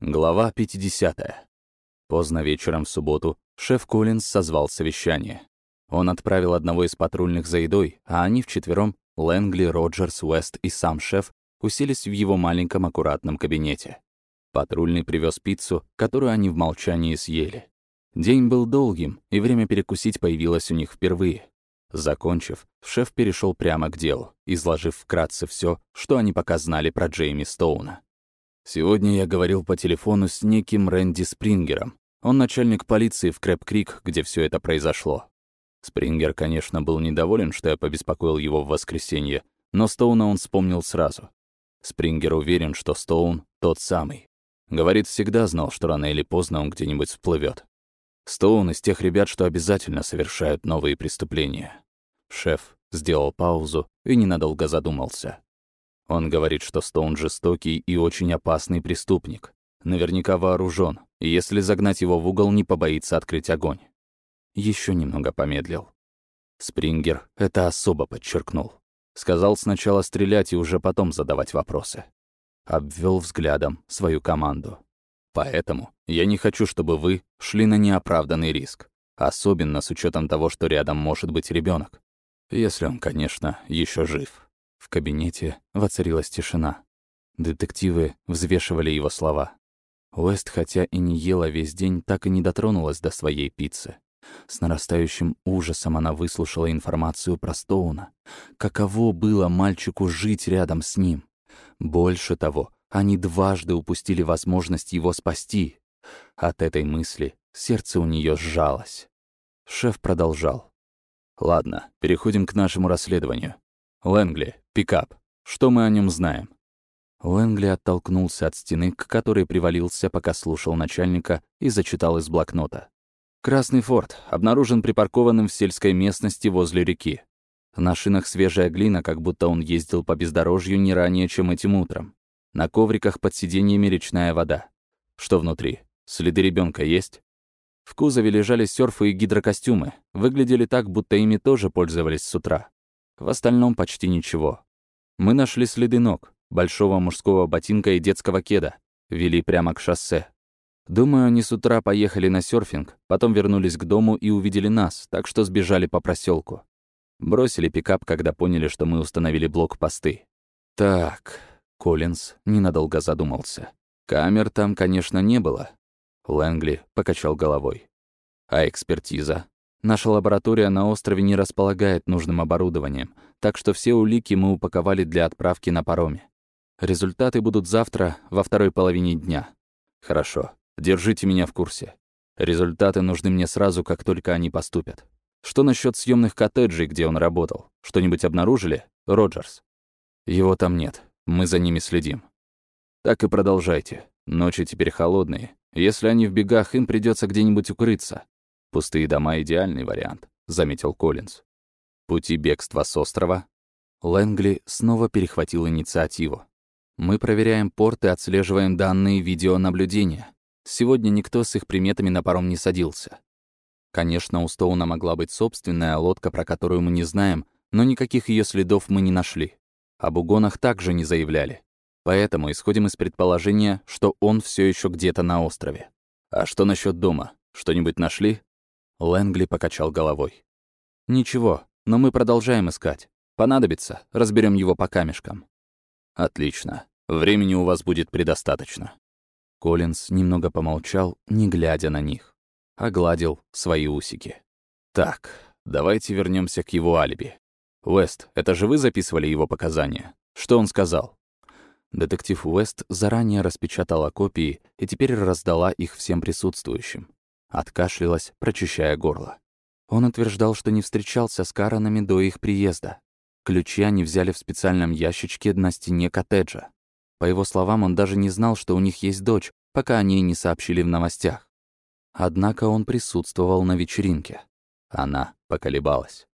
Глава 50. Поздно вечером в субботу шеф Коллинз созвал совещание. Он отправил одного из патрульных за едой, а они вчетвером, Лэнгли, Роджерс, Уэст и сам шеф, уселись в его маленьком аккуратном кабинете. Патрульный привез пиццу, которую они в молчании съели. День был долгим, и время перекусить появилось у них впервые. Закончив, шеф перешел прямо к делу, изложив вкратце все, что они пока знали про Джейми Стоуна. Сегодня я говорил по телефону с неким Рэнди Спрингером. Он начальник полиции в Крэп-Крик, где все это произошло. Спрингер, конечно, был недоволен, что я побеспокоил его в воскресенье, но Стоуна он вспомнил сразу. Спрингер уверен, что Стоун тот самый. Говорит, всегда знал, что рано или поздно он где-нибудь всплывет. Стоун из тех ребят, что обязательно совершают новые преступления. Шеф сделал паузу и ненадолго задумался. Он говорит, что Стоун жестокий и очень опасный преступник. Наверняка вооружен, и если загнать его в угол, не побоится открыть огонь. Еще немного помедлил. Спрингер это особо подчеркнул. Сказал сначала стрелять и уже потом задавать вопросы. Обвел взглядом свою команду. Поэтому я не хочу, чтобы вы шли на неоправданный риск. Особенно с учетом того, что рядом может быть ребенок, Если он, конечно, еще жив. В кабинете воцарилась тишина. Детективы взвешивали его слова. Уэст, хотя и не ела весь день, так и не дотронулась до своей пиццы. С нарастающим ужасом она выслушала информацию про Стоуна. Каково было мальчику жить рядом с ним? Больше того, они дважды упустили возможность его спасти. От этой мысли сердце у нее сжалось. Шеф продолжал. «Ладно, переходим к нашему расследованию. Лэнгли, пикап. Что мы о нем знаем?» Лэнгли оттолкнулся от стены, к которой привалился, пока слушал начальника, и зачитал из блокнота. «Красный форт обнаружен припаркованным в сельской местности возле реки. На шинах свежая глина, как будто он ездил по бездорожью не ранее, чем этим утром. На ковриках под сиденьями речная вода. Что внутри? Следы ребенка есть?» В кузове лежали серфы и гидрокостюмы. Выглядели так, будто ими тоже пользовались с утра. В остальном почти ничего. Мы нашли следы ног, большого мужского ботинка и детского кеда. Вели прямо к шоссе. Думаю, они с утра поехали на серфинг, потом вернулись к дому и увидели нас, так что сбежали по проселку. Бросили пикап, когда поняли, что мы установили блокпосты. Так, Коллинз ненадолго задумался. Камер там, конечно, не было. Лэнгли покачал головой. А экспертиза? Наша лаборатория на острове не располагает нужным оборудованием, так что все улики мы упаковали для отправки на пароме. Результаты будут завтра, во второй половине дня. Хорошо, держите меня в курсе. Результаты нужны мне сразу, как только они поступят. Что насчет съемных коттеджей, где он работал? Что-нибудь обнаружили? Роджерс. Его там нет. Мы за ними следим. Так и продолжайте. Ночи теперь холодные. Если они в бегах, им придется где-нибудь укрыться. Пустые дома — идеальный вариант, заметил Коллинз. Пути бегства с острова. Лэнгли снова перехватил инициативу. Мы проверяем порт и отслеживаем данные видеонаблюдения. Сегодня никто с их приметами на паром не садился. Конечно, у Стоуна могла быть собственная лодка, про которую мы не знаем, но никаких ее следов мы не нашли. Об угонах также не заявляли. Поэтому исходим из предположения, что он все еще где-то на острове. А что насчет дома? Что-нибудь нашли? Лэнгли покачал головой. «Ничего, но мы продолжаем искать. Понадобится, разберем его по камешкам». «Отлично. Времени у вас будет предостаточно». Коллинз немного помолчал, не глядя на них. Огладил свои усики. «Так, давайте вернемся к его алиби. Уэст, это же вы записывали его показания? Что он сказал?» Детектив Уэст заранее распечатала копии и теперь раздала их всем присутствующим. Откашлялась, прочищая горло. Он утверждал, что не встречался с Каранами до их приезда. Ключи они взяли в специальном ящичке на стене коттеджа. По его словам, он даже не знал, что у них есть дочь, пока они не сообщили в новостях. Однако он присутствовал на вечеринке. Она поколебалась.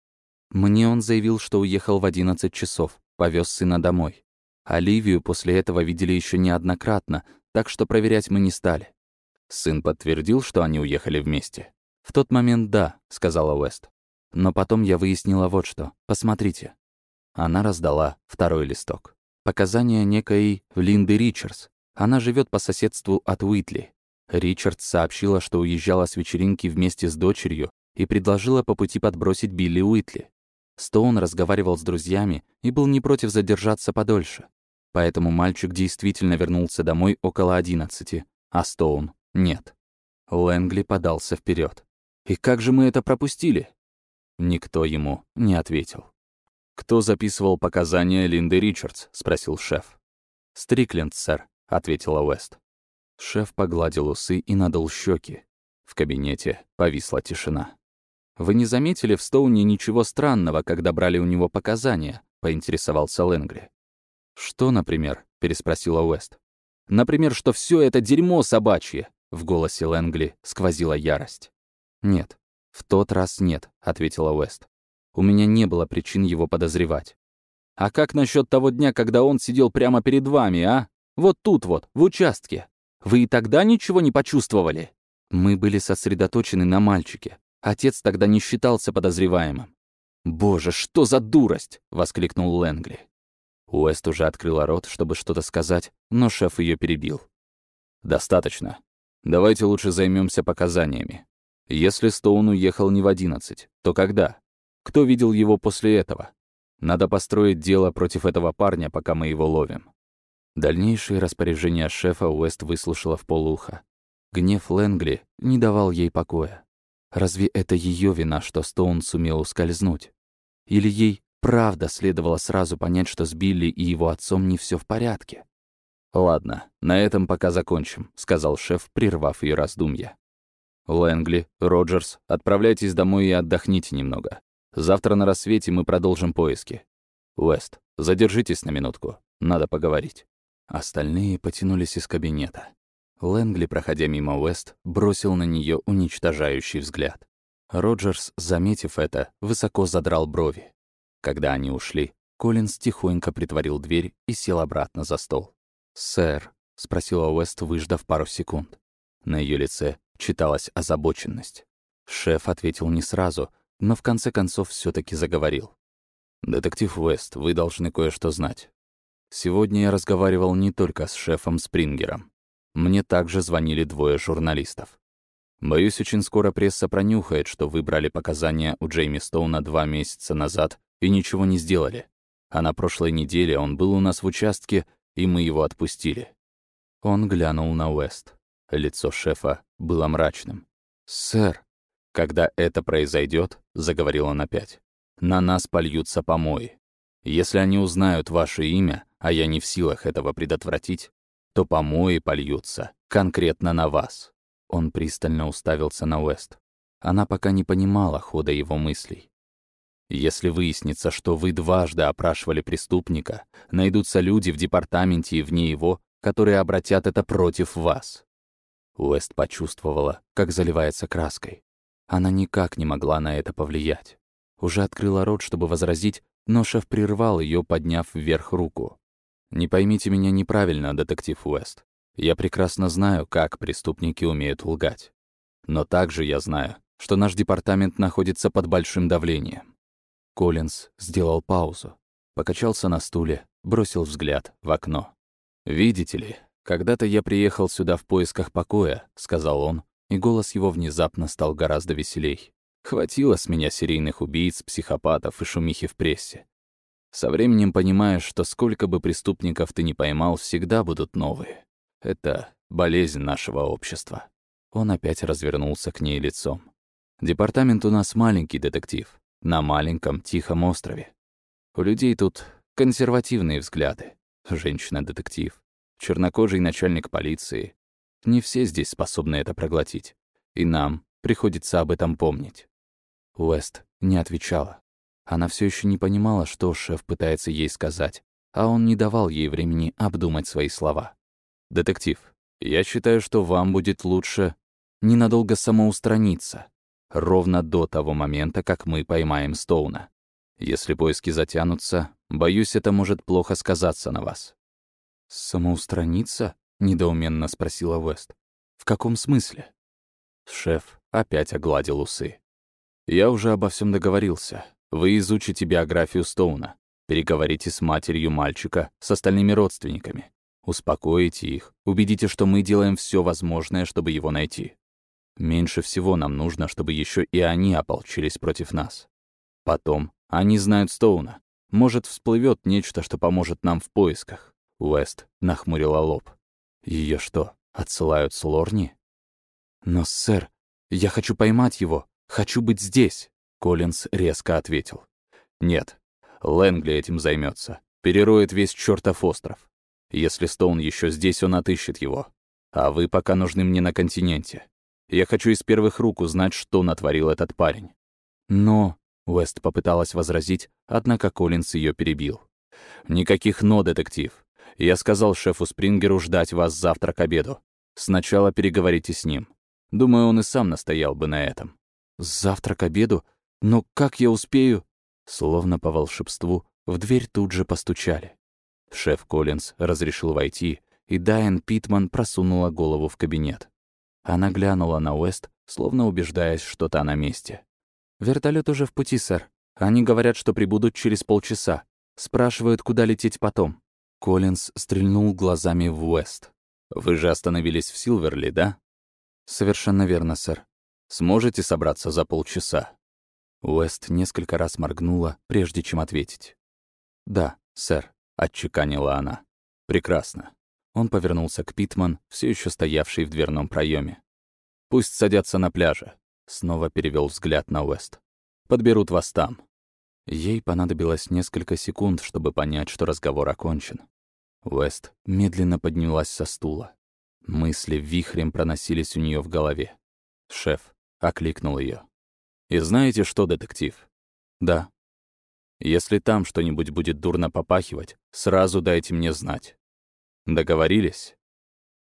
Мне он заявил, что уехал в 11 часов, повез сына домой. Оливию после этого видели еще неоднократно, так что проверять мы не стали. Сын подтвердил, что они уехали вместе. «В тот момент да», — сказала Уэст. «Но потом я выяснила вот что. Посмотрите». Она раздала второй листок. Показания некой Линды Ричардс. Она живет по соседству от Уитли. Ричард сообщила, что уезжала с вечеринки вместе с дочерью и предложила по пути подбросить Билли Уитли. Стоун разговаривал с друзьями и был не против задержаться подольше. Поэтому мальчик действительно вернулся домой около одиннадцати, а Стоун — нет. Лэнгли подался вперед. «И как же мы это пропустили?» Никто ему не ответил. «Кто записывал показания Линды Ричардс?» — спросил шеф. «Стрикленд, сэр», — ответила Уэст. Шеф погладил усы и надул щеки. В кабинете повисла тишина. «Вы не заметили в Стоуне ничего странного, когда брали у него показания?» — поинтересовался Лэнгли. «Что, например?» — переспросила Уэст. «Например, что все это дерьмо собачье!» — в голосе Лэнгли сквозила ярость. «Нет, в тот раз нет», — ответила Уэст. «У меня не было причин его подозревать». «А как насчет того дня, когда он сидел прямо перед вами, а? Вот тут вот, в участке. Вы и тогда ничего не почувствовали?» Мы были сосредоточены на мальчике. Отец тогда не считался подозреваемым. «Боже, что за дурость!» — воскликнул Лэнгли. Уэст уже открыла рот, чтобы что-то сказать, но шеф ее перебил. «Достаточно. Давайте лучше займемся показаниями. Если Стоун уехал не в одиннадцать, то когда? Кто видел его после этого? Надо построить дело против этого парня, пока мы его ловим». Дальнейшие распоряжения шефа Уэст выслушала в полуха. Гнев Лэнгли не давал ей покоя. Разве это ее вина, что Стоун сумел ускользнуть? Или ей правда следовало сразу понять, что с Билли и его отцом не все в порядке? «Ладно, на этом пока закончим», — сказал шеф, прервав ее раздумья. «Лэнгли, Роджерс, отправляйтесь домой и отдохните немного. Завтра на рассвете мы продолжим поиски. Уэст, задержитесь на минутку, надо поговорить». Остальные потянулись из кабинета. Лэнгли, проходя мимо Уэст, бросил на нее уничтожающий взгляд. Роджерс, заметив это, высоко задрал брови. Когда они ушли, Коллинз тихонько притворил дверь и сел обратно за стол. «Сэр», — спросила Уэст, выждав пару секунд. На ее лице читалась озабоченность. Шеф ответил не сразу, но в конце концов все таки заговорил. «Детектив Уэст, вы должны кое-что знать. Сегодня я разговаривал не только с шефом Спрингером. Мне также звонили двое журналистов. Боюсь, очень скоро пресса пронюхает, что вы брали показания у Джейми Стоуна два месяца назад и ничего не сделали. А на прошлой неделе он был у нас в участке, и мы его отпустили. Он глянул на Уэст. Лицо шефа было мрачным. «Сэр, когда это произойдет, заговорил он опять, — «на нас польются помои. Если они узнают ваше имя, а я не в силах этого предотвратить, то помои польются конкретно на вас». Он пристально уставился на Уэст. Она пока не понимала хода его мыслей. Если выяснится, что вы дважды опрашивали преступника, найдутся люди в департаменте и вне его, которые обратят это против вас. Уэст почувствовала, как заливается краской. Она никак не могла на это повлиять. Уже открыла рот, чтобы возразить, но шеф прервал ее, подняв вверх руку. «Не поймите меня неправильно, детектив Уэст. Я прекрасно знаю, как преступники умеют лгать. Но также я знаю, что наш департамент находится под большим давлением». Коллинз сделал паузу, покачался на стуле, бросил взгляд в окно. «Видите ли, когда-то я приехал сюда в поисках покоя», — сказал он, и голос его внезапно стал гораздо веселей. «Хватило с меня серийных убийц, психопатов и шумихи в прессе. Со временем понимаешь, что сколько бы преступников ты ни поймал, всегда будут новые. Это болезнь нашего общества. Он опять развернулся к ней лицом. Департамент у нас маленький детектив, на маленьком тихом острове. У людей тут консервативные взгляды. Женщина-детектив, чернокожий начальник полиции. Не все здесь способны это проглотить. И нам приходится об этом помнить. Уэст не отвечала. Она все еще не понимала, что шеф пытается ей сказать, а он не давал ей времени обдумать свои слова. «Детектив, я считаю, что вам будет лучше ненадолго самоустраниться, ровно до того момента, как мы поймаем Стоуна. Если поиски затянутся, боюсь, это может плохо сказаться на вас». «Самоустраниться?» — недоуменно спросила Вест. «В каком смысле?» Шеф опять огладил усы. «Я уже обо всем договорился. Вы изучите биографию Стоуна, переговорите с матерью мальчика, с остальными родственниками. Успокоите их, убедите, что мы делаем все возможное, чтобы его найти. Меньше всего нам нужно, чтобы еще и они ополчились против нас. Потом, они знают Стоуна. Может, всплывет нечто, что поможет нам в поисках. Уэст нахмурила лоб. Ее что, отсылают с Лорни? Но, сэр, я хочу поймать его. Хочу быть здесь. Коллинз резко ответил. Нет, Лэнгли этим займется. Перероет весь чертов остров. Если Стоун еще здесь, он отыщет его. А вы пока нужны мне на континенте. Я хочу из первых рук узнать, что натворил этот парень». «Но...» — Уэст попыталась возразить, однако Коллинс ее перебил. «Никаких «но», детектив. Я сказал шефу Спрингеру ждать вас завтра к обеду. Сначала переговорите с ним. Думаю, он и сам настоял бы на этом». «Завтра к обеду? Но как я успею?» Словно по волшебству, в дверь тут же постучали. Шеф Коллинз разрешил войти, и Дайан Питман просунула голову в кабинет. Она глянула на Уэст, словно убеждаясь, что та на месте. Вертолет уже в пути, сэр. Они говорят, что прибудут через полчаса. Спрашивают, куда лететь потом». Коллинз стрельнул глазами в Уэст. «Вы же остановились в Силверли, да?» «Совершенно верно, сэр. Сможете собраться за полчаса?» Уэст несколько раз моргнула, прежде чем ответить. «Да, сэр», — отчеканила она. «Прекрасно. Он повернулся к Питман, все еще стоявший в дверном проеме. «Пусть садятся на пляже», — снова перевел взгляд на Уэст. «Подберут вас там». Ей понадобилось несколько секунд, чтобы понять, что разговор окончен. Уэст медленно поднялась со стула. Мысли вихрем проносились у нее в голове. Шеф окликнул ее. «И знаете что, детектив?» «Да». «Если там что-нибудь будет дурно попахивать, сразу дайте мне знать. Договорились?